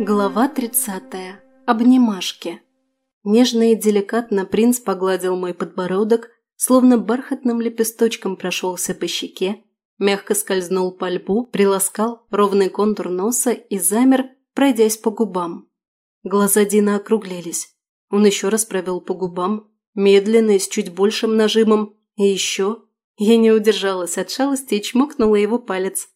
Глава 30. Обнимашки. Нежно и деликатно принц погладил мой подбородок, словно бархатным лепесточком прошелся по щеке, мягко скользнул по лбу, приласкал ровный контур носа и замер, пройдясь по губам. Глаза Дина округлились. Он еще раз провел по губам, медленно и с чуть большим нажимом, и еще. Я не удержалась от шалости и чмокнула его палец.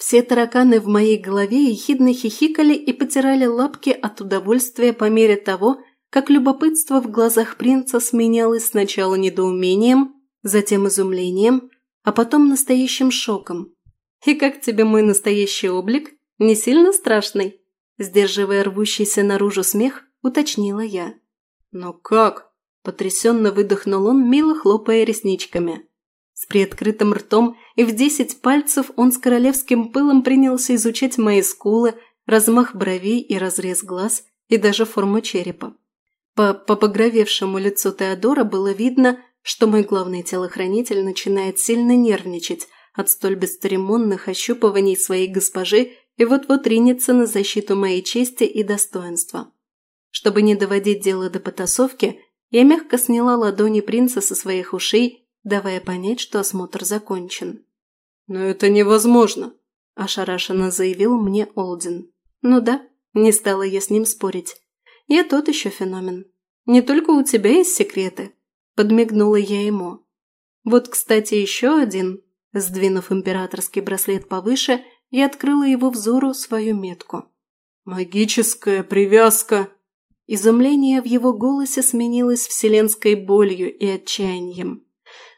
Все тараканы в моей голове ехидно хихикали и потирали лапки от удовольствия по мере того, как любопытство в глазах принца сменялось сначала недоумением, затем изумлением, а потом настоящим шоком. «И как тебе мой настоящий облик? Не сильно страшный?» Сдерживая рвущийся наружу смех, уточнила я. «Но как?» – потрясенно выдохнул он, мило хлопая ресничками. С приоткрытым ртом и в десять пальцев он с королевским пылом принялся изучать мои скулы, размах бровей и разрез глаз, и даже форму черепа. По попогровевшему лицу Теодора было видно, что мой главный телохранитель начинает сильно нервничать от столь бесцеремонных ощупываний своей госпожи и вот-вот ринется на защиту моей чести и достоинства. Чтобы не доводить дело до потасовки, я мягко сняла ладони принца со своих ушей давая понять, что осмотр закончен. «Но это невозможно», – ошарашенно заявил мне Олдин. «Ну да, не стала я с ним спорить. Я тот еще феномен. Не только у тебя есть секреты», – подмигнула я ему. «Вот, кстати, еще один». Сдвинув императорский браслет повыше, я открыла его взору свою метку. «Магическая привязка!» Изумление в его голосе сменилось вселенской болью и отчаянием.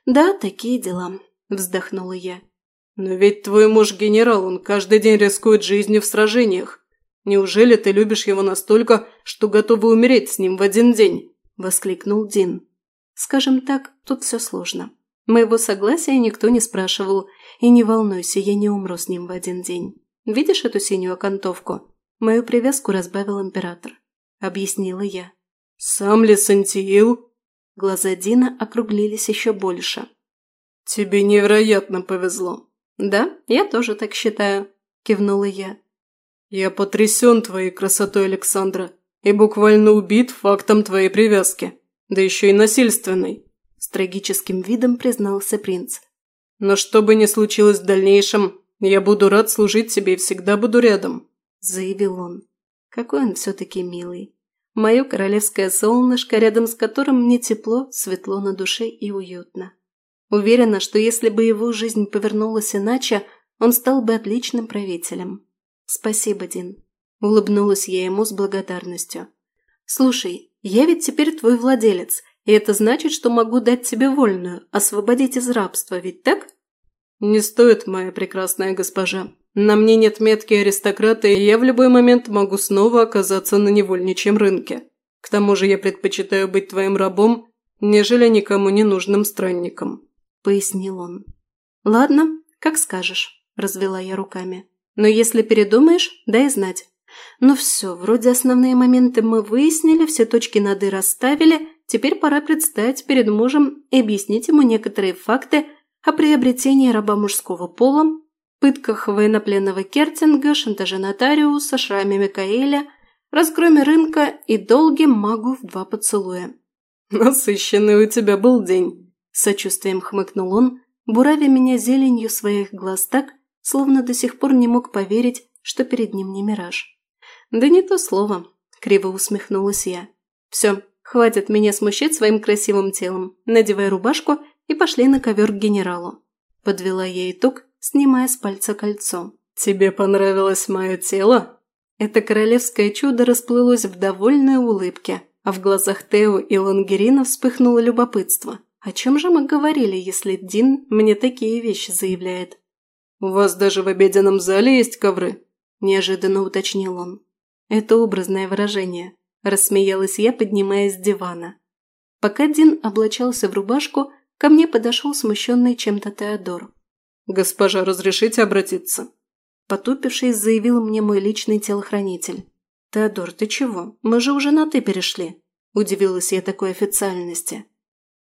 «Да, такие дела», – вздохнула я. «Но ведь твой муж генерал, он каждый день рискует жизнью в сражениях. Неужели ты любишь его настолько, что готова умереть с ним в один день?» – воскликнул Дин. «Скажем так, тут все сложно. Моего согласия никто не спрашивал, и не волнуйся, я не умру с ним в один день. Видишь эту синюю окантовку? Мою привязку разбавил император», – объяснила я. «Сам ли Сантиил?» Глаза Дина округлились еще больше. «Тебе невероятно повезло». «Да, я тоже так считаю», – кивнула я. «Я потрясен твоей красотой, Александра, и буквально убит фактом твоей привязки, да еще и насильственной», – с трагическим видом признался принц. «Но что бы ни случилось в дальнейшем, я буду рад служить тебе и всегда буду рядом», – заявил он. Какой он все-таки милый. Мое королевское солнышко, рядом с которым мне тепло, светло на душе и уютно. Уверена, что если бы его жизнь повернулась иначе, он стал бы отличным правителем. Спасибо, Дин. Улыбнулась я ему с благодарностью. Слушай, я ведь теперь твой владелец, и это значит, что могу дать тебе вольную, освободить из рабства, ведь так? Не стоит, моя прекрасная госпожа. На мне нет метки аристократа, и я в любой момент могу снова оказаться на невольничьем рынке. К тому же я предпочитаю быть твоим рабом, нежели никому не нужным странником», – пояснил он. «Ладно, как скажешь», – развела я руками. «Но если передумаешь, дай знать. Ну все, вроде основные моменты мы выяснили, все точки над «и» расставили, теперь пора предстать перед мужем и объяснить ему некоторые факты о приобретении раба мужского пола пытках военнопленного Кертинга, шантаже нотариуса, шраме Микаэля, разгроме рынка и долгим магу в два поцелуя. «Насыщенный у тебя был день», – сочувствием хмыкнул он, буравя меня зеленью своих глаз так, словно до сих пор не мог поверить, что перед ним не мираж. «Да не то слово», – криво усмехнулась я. «Все, хватит меня смущать своим красивым телом. Надевай рубашку и пошли на ковер к генералу». Подвела я итог, снимая с пальца кольцо. «Тебе понравилось мое тело?» Это королевское чудо расплылось в довольной улыбке, а в глазах Тео и Лангерина вспыхнуло любопытство. О чем же мы говорили, если Дин мне такие вещи заявляет? «У вас даже в обеденном зале есть ковры?» – неожиданно уточнил он. «Это образное выражение», – рассмеялась я, поднимаясь с дивана. Пока Дин облачался в рубашку, ко мне подошел смущенный чем-то Теодор. «Госпожа, разрешите обратиться?» Потупившись, заявил мне мой личный телохранитель. «Теодор, ты чего? Мы же уже на «ты» перешли», – удивилась я такой официальности.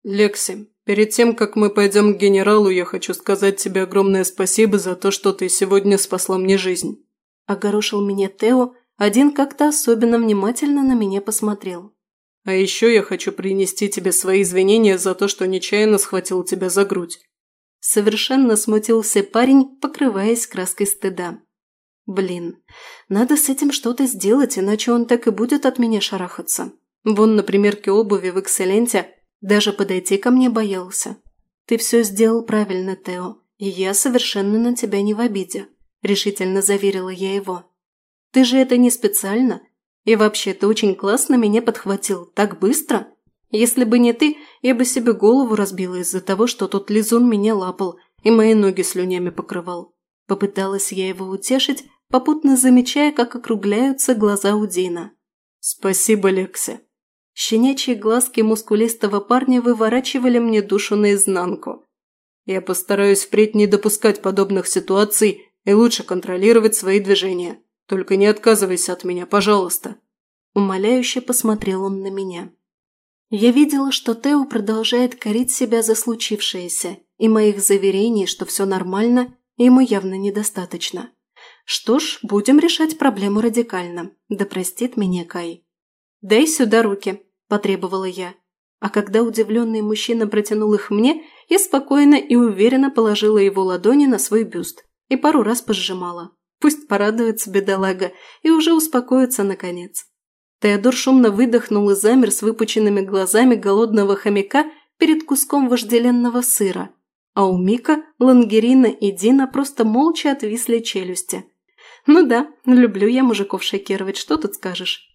«Лекси, перед тем, как мы пойдем к генералу, я хочу сказать тебе огромное спасибо за то, что ты сегодня спасла мне жизнь», – огорошил меня Тео, один как-то особенно внимательно на меня посмотрел. «А еще я хочу принести тебе свои извинения за то, что нечаянно схватил тебя за грудь». Совершенно смутился парень, покрываясь краской стыда. Блин, надо с этим что-то сделать, иначе он так и будет от меня шарахаться. Вон на примерке обуви в «Экселленте» даже подойти ко мне боялся. Ты все сделал правильно, Тео, и я совершенно на тебя не в обиде, решительно заверила я его. Ты же это не специально. И вообще, ты очень классно меня подхватил. Так быстро. Если бы не ты, я бы себе голову разбила из-за того, что тот лизун меня лапал и мои ноги слюнями покрывал. Попыталась я его утешить, попутно замечая, как округляются глаза у Дина. «Спасибо, Лекси». Щенячьи глазки мускулистого парня выворачивали мне душу наизнанку. «Я постараюсь впредь не допускать подобных ситуаций и лучше контролировать свои движения. Только не отказывайся от меня, пожалуйста». Умоляюще посмотрел он на меня. Я видела, что Тео продолжает корить себя за случившееся, и моих заверений, что все нормально, ему явно недостаточно. Что ж, будем решать проблему радикально. Да простит меня Кай. «Дай сюда руки», – потребовала я. А когда удивленный мужчина протянул их мне, я спокойно и уверенно положила его ладони на свой бюст и пару раз пожимала. Пусть порадуется бедолага и уже успокоится наконец. Теодор шумно выдохнул и замер с выпученными глазами голодного хомяка перед куском вожделенного сыра, а у Мика, Лангерина и Дина просто молча отвисли челюсти. Ну да, люблю я мужиков шокировать, что тут скажешь?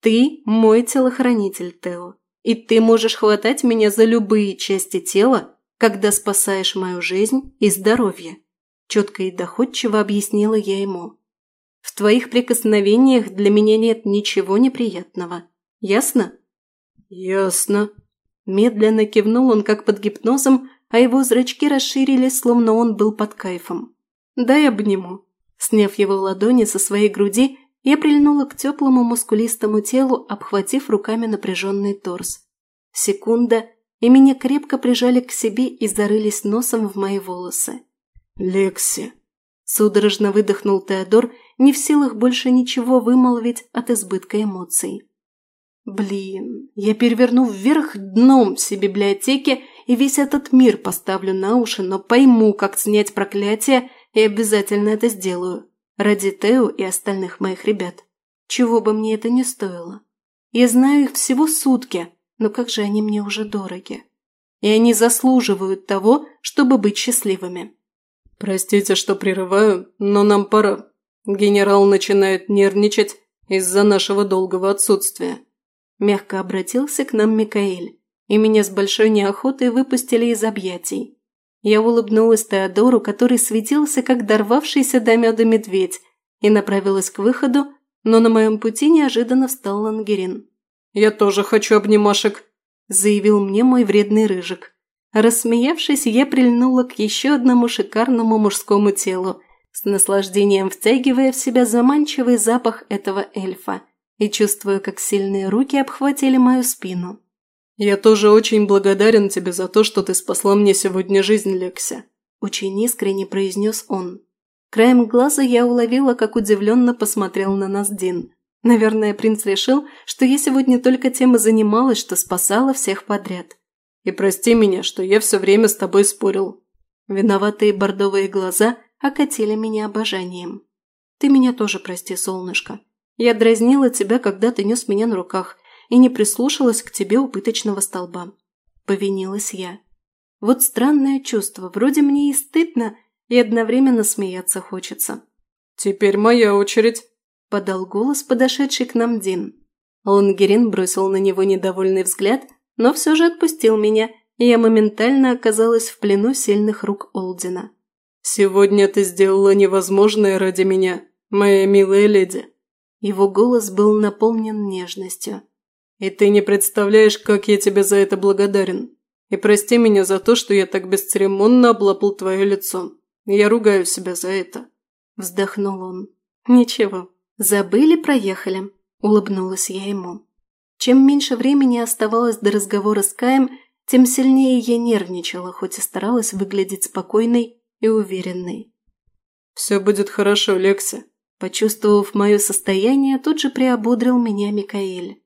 Ты мой телохранитель, Тео, и ты можешь хватать меня за любые части тела, когда спасаешь мою жизнь и здоровье. Четко и доходчиво объяснила я ему. В твоих прикосновениях для меня нет ничего неприятного. Ясно? Ясно. Медленно кивнул он, как под гипнозом, а его зрачки расширились, словно он был под кайфом. «Дай обниму», Сняв его ладони со своей груди, я прильнула к теплому мускулистому телу, обхватив руками напряженный торс. Секунда, и меня крепко прижали к себе и зарылись носом в мои волосы. «Лекси!» – судорожно выдохнул Теодор, не в силах больше ничего вымолвить от избытка эмоций. «Блин, я переверну вверх дном все библиотеки и весь этот мир поставлю на уши, но пойму, как снять проклятие и обязательно это сделаю. Ради Тео и остальных моих ребят. Чего бы мне это ни стоило. Я знаю их всего сутки, но как же они мне уже дороги. И они заслуживают того, чтобы быть счастливыми. «Простите, что прерываю, но нам пора. Генерал начинает нервничать из-за нашего долгого отсутствия». Мягко обратился к нам Микаэль, и меня с большой неохотой выпустили из объятий. Я улыбнулась Теодору, который светился, как дорвавшийся до меда медведь, и направилась к выходу, но на моем пути неожиданно встал Лангерин. «Я тоже хочу обнимашек», – заявил мне мой вредный рыжик. Рассмеявшись, я прильнула к еще одному шикарному мужскому телу, с наслаждением втягивая в себя заманчивый запах этого эльфа и чувствуя, как сильные руки обхватили мою спину. «Я тоже очень благодарен тебе за то, что ты спасла мне сегодня жизнь, Лекся», – очень искренне произнес он. Краем глаза я уловила, как удивленно посмотрел на нас Дин. Наверное, принц решил, что я сегодня только тем и занималась, что спасала всех подряд. «И прости меня, что я все время с тобой спорил». Виноватые бордовые глаза окатили меня обожанием. «Ты меня тоже прости, солнышко. Я дразнила тебя, когда ты нес меня на руках, и не прислушалась к тебе у пыточного столба. Повинилась я. Вот странное чувство, вроде мне и стыдно, и одновременно смеяться хочется. «Теперь моя очередь», – подал голос подошедший к нам Дин. Лангерин бросил на него недовольный взгляд, но все же отпустил меня, и я моментально оказалась в плену сильных рук Олдина. «Сегодня ты сделала невозможное ради меня, моя милая леди». Его голос был наполнен нежностью. И ты не представляешь, как я тебе за это благодарен. И прости меня за то, что я так бесцеремонно облапал твое лицо. Я ругаю себя за это». Вздохнул он. «Ничего, забыли, проехали», – улыбнулась я ему. Чем меньше времени оставалось до разговора с Каем, тем сильнее я нервничала, хоть и старалась выглядеть спокойной и уверенной. «Все будет хорошо, Лекси. Почувствовав мое состояние, тут же приободрил меня Микаэль.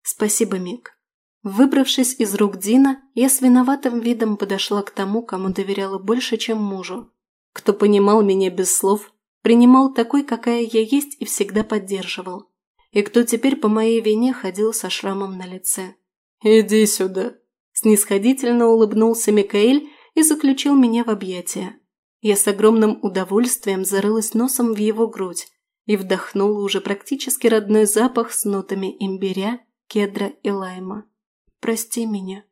«Спасибо, Мик». Выбравшись из рук Дина, я с виноватым видом подошла к тому, кому доверяла больше, чем мужу. Кто понимал меня без слов, принимал такой, какая я есть и всегда поддерживал. И кто теперь по моей вине ходил со шрамом на лице. «Иди сюда», – снисходительно улыбнулся Микаэль и заключил меня в объятия. Я с огромным удовольствием зарылась носом в его грудь и вдохнула уже практически родной запах с нотами имбиря, кедра и лайма. «Прости меня».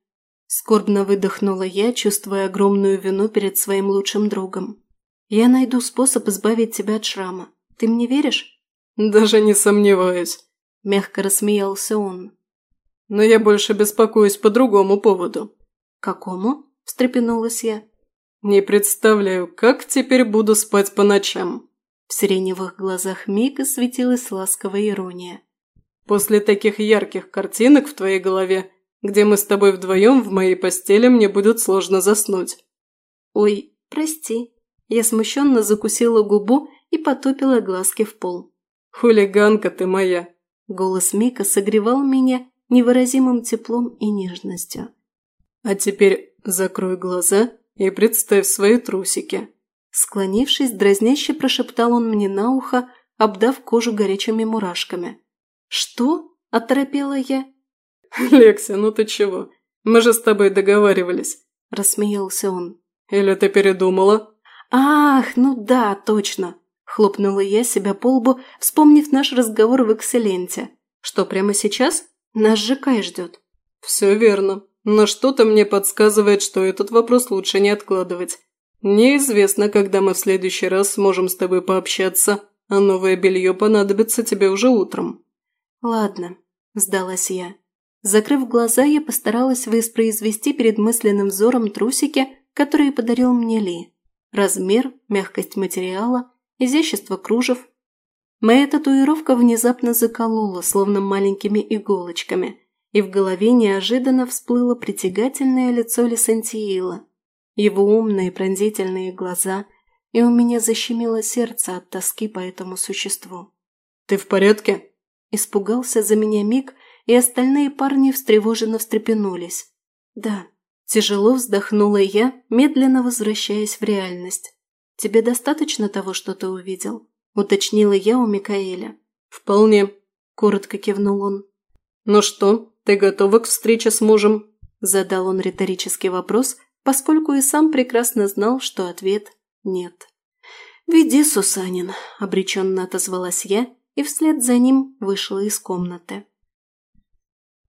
Скорбно выдохнула я, чувствуя огромную вину перед своим лучшим другом. «Я найду способ избавить тебя от шрама. Ты мне веришь?» «Даже не сомневаюсь», – мягко рассмеялся он. «Но я больше беспокоюсь по другому поводу». «Какому?» – встрепенулась я. «Не представляю, как теперь буду спать по ночам». В сиреневых глазах Мика светилась ласковая ирония. «После таких ярких картинок в твоей голове, где мы с тобой вдвоем в моей постели, мне будет сложно заснуть». «Ой, прости». Я смущенно закусила губу и потупила глазки в пол. «Хулиганка ты моя!» Голос Мика согревал меня невыразимым теплом и нежностью. «А теперь закрой глаза и представь свои трусики». Склонившись, дразняще прошептал он мне на ухо, обдав кожу горячими мурашками. «Что?» – оторопела я. «Лекси, ну ты чего? Мы же с тобой договаривались», – рассмеялся он. «Или ты передумала?» «Ах, ну да, точно!» – хлопнула я себя по лбу, вспомнив наш разговор в Экселенте. «Что, прямо сейчас? Нас Кай ждет». «Все верно. Но что-то мне подсказывает, что этот вопрос лучше не откладывать. Неизвестно, когда мы в следующий раз сможем с тобой пообщаться, а новое белье понадобится тебе уже утром». «Ладно», – сдалась я. Закрыв глаза, я постаралась воспроизвести перед мысленным взором трусики, которые подарил мне Ли. Размер, мягкость материала, изящество кружев. Моя татуировка внезапно заколола, словно маленькими иголочками – и в голове неожиданно всплыло притягательное лицо Лисантиила, его умные пронзительные глаза, и у меня защемило сердце от тоски по этому существу. «Ты в порядке?» Испугался за меня Мик, и остальные парни встревоженно встрепенулись. «Да». Тяжело вздохнула я, медленно возвращаясь в реальность. «Тебе достаточно того, что ты увидел?» – уточнила я у Микаэля. «Вполне», – коротко кивнул он. «Ну что, ты готова к встрече с мужем?» Задал он риторический вопрос, поскольку и сам прекрасно знал, что ответ «нет». «Веди, Сусанин», – обреченно отозвалась я и вслед за ним вышла из комнаты.